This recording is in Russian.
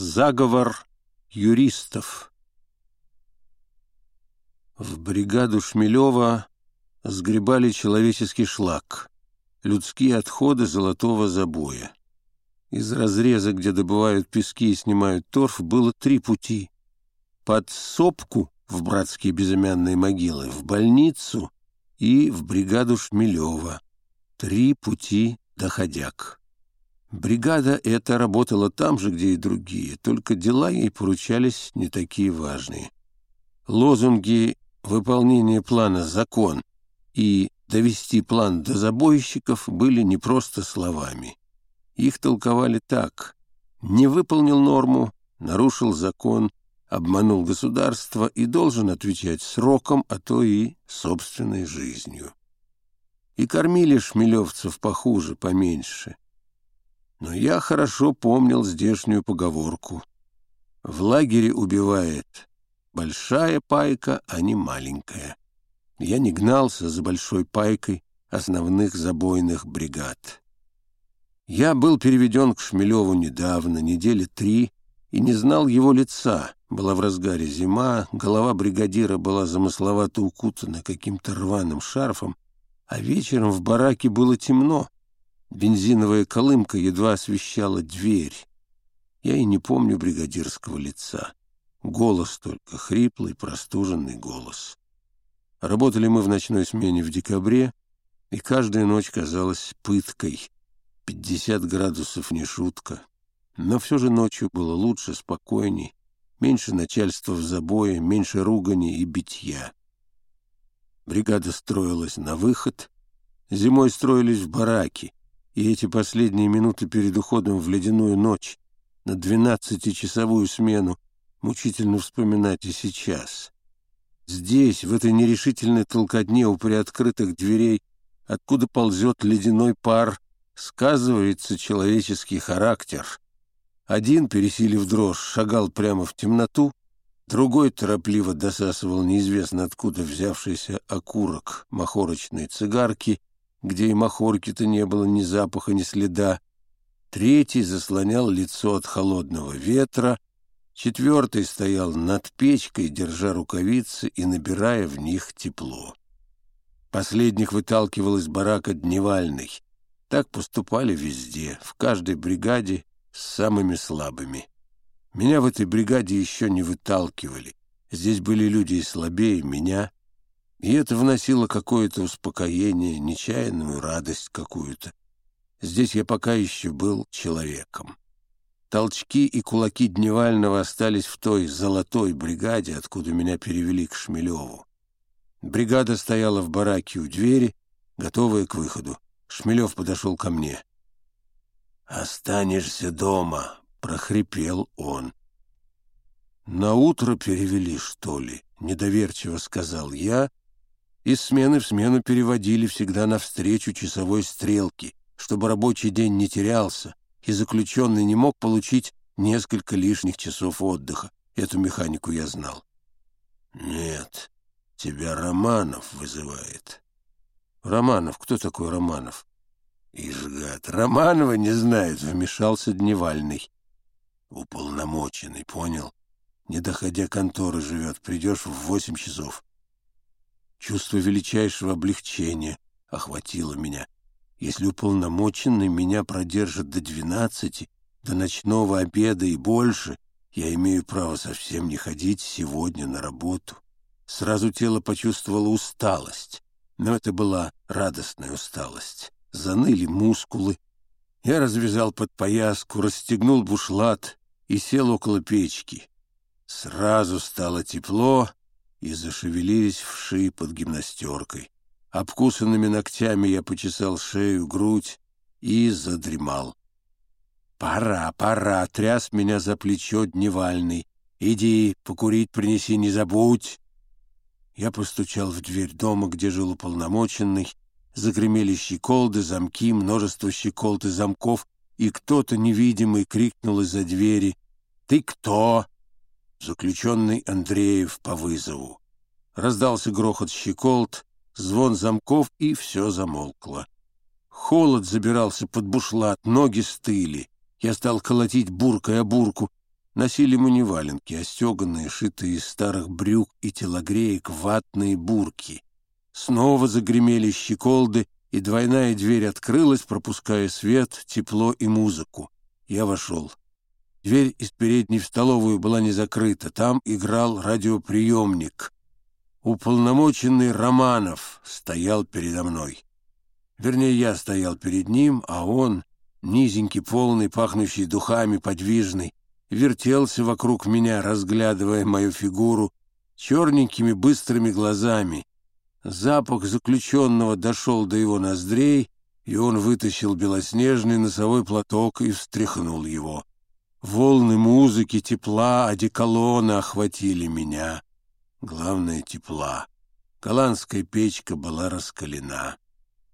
Заговор юристов В бригаду Шмелева сгребали человеческий шлак, людские отходы золотого забоя. Из разреза, где добывают пески и снимают торф, было три пути. Под сопку в братские безымянные могилы, в больницу и в бригаду Шмелева. Три пути доходяк. Бригада эта работала там же, где и другие, только дела ей поручались не такие важные. Лозунги «выполнение плана закон» и «довести план до забойщиков» были не просто словами. Их толковали так «не выполнил норму, нарушил закон, обманул государство и должен отвечать сроком, а то и собственной жизнью». И кормили шмелевцев похуже, поменьше – но я хорошо помнил здешнюю поговорку. В лагере убивает большая пайка, а не маленькая. Я не гнался за большой пайкой основных забойных бригад. Я был переведен к Шмелеву недавно, недели три, и не знал его лица. Была в разгаре зима, голова бригадира была замысловато укутана каким-то рваным шарфом, а вечером в бараке было темно. Бензиновая колымка едва освещала дверь. Я и не помню бригадирского лица. Голос только, хриплый, простуженный голос. Работали мы в ночной смене в декабре, и каждая ночь казалась пыткой. Пятьдесят градусов не шутка. Но все же ночью было лучше, спокойней, меньше начальства в забое, меньше ругани и битья. Бригада строилась на выход, зимой строились в бараки, и эти последние минуты перед уходом в ледяную ночь на двенадцатичасовую смену мучительно вспоминать и сейчас. Здесь, в этой нерешительной толкотне у приоткрытых дверей, откуда ползет ледяной пар, сказывается человеческий характер. Один, пересилив дрожь, шагал прямо в темноту, другой торопливо досасывал неизвестно откуда взявшийся окурок махорочной цигарки где и махорки-то не было ни запаха, ни следа. Третий заслонял лицо от холодного ветра, четвертый стоял над печкой, держа рукавицы и набирая в них тепло. Последних выталкивал из барака дневальный. Так поступали везде, в каждой бригаде с самыми слабыми. Меня в этой бригаде еще не выталкивали. Здесь были люди и слабее меня, и это вносило какое-то успокоение, нечаянную радость какую-то. Здесь я пока еще был человеком. Толчки и кулаки Дневального остались в той золотой бригаде, откуда меня перевели к Шмелеву. Бригада стояла в бараке у двери, готовая к выходу. Шмелев подошел ко мне. «Останешься дома», — прохрипел он. «На утро перевели, что ли?» — недоверчиво сказал я из смены в смену переводили всегда навстречу часовой стрелки, чтобы рабочий день не терялся, и заключенный не мог получить несколько лишних часов отдыха. Эту механику я знал. «Нет, тебя Романов вызывает». «Романов? Кто такой Романов?» «Ишгад, Романова не знает», — вмешался Дневальный. «Уполномоченный, понял? Не доходя конторы живет, придешь в восемь часов. Чувство величайшего облегчения охватило меня. Если уполномоченный меня продержит до двенадцати, до ночного обеда и больше, я имею право совсем не ходить сегодня на работу. Сразу тело почувствовало усталость, но это была радостная усталость. Заныли мускулы. Я развязал подпояску, расстегнул бушлат и сел около печки. Сразу стало тепло, и зашевелились вши под гимнастеркой. Обкусанными ногтями я почесал шею, грудь и задремал. «Пора, пора!» — тряс меня за плечо дневальный. «Иди, покурить принеси, не забудь!» Я постучал в дверь дома, где жил уполномоченный. Загремели щеколды, замки, множество щеколд и замков, и кто-то невидимый крикнул из-за двери. «Ты кто?» Заключенный Андреев по вызову. Раздался грохот щеколд, звон замков, и все замолкло. Холод забирался под бушлат, ноги стыли. Я стал колотить буркой о бурку, Носили мы не валенки, а стеганые, шитые из старых брюк и телогреек ватные бурки. Снова загремели щеколды, и двойная дверь открылась, пропуская свет, тепло и музыку. Я вошел. Дверь из передней в столовую была не закрыта. Там играл радиоприемник. Уполномоченный Романов стоял передо мной. Вернее, я стоял перед ним, а он, низенький, полный, пахнущий духами, подвижный, вертелся вокруг меня, разглядывая мою фигуру черненькими быстрыми глазами. Запах заключенного дошел до его ноздрей, и он вытащил белоснежный носовой платок и встряхнул его. Волны музыки, тепла, одеколона охватили меня. Главное — тепла. Голландская печка была раскалена.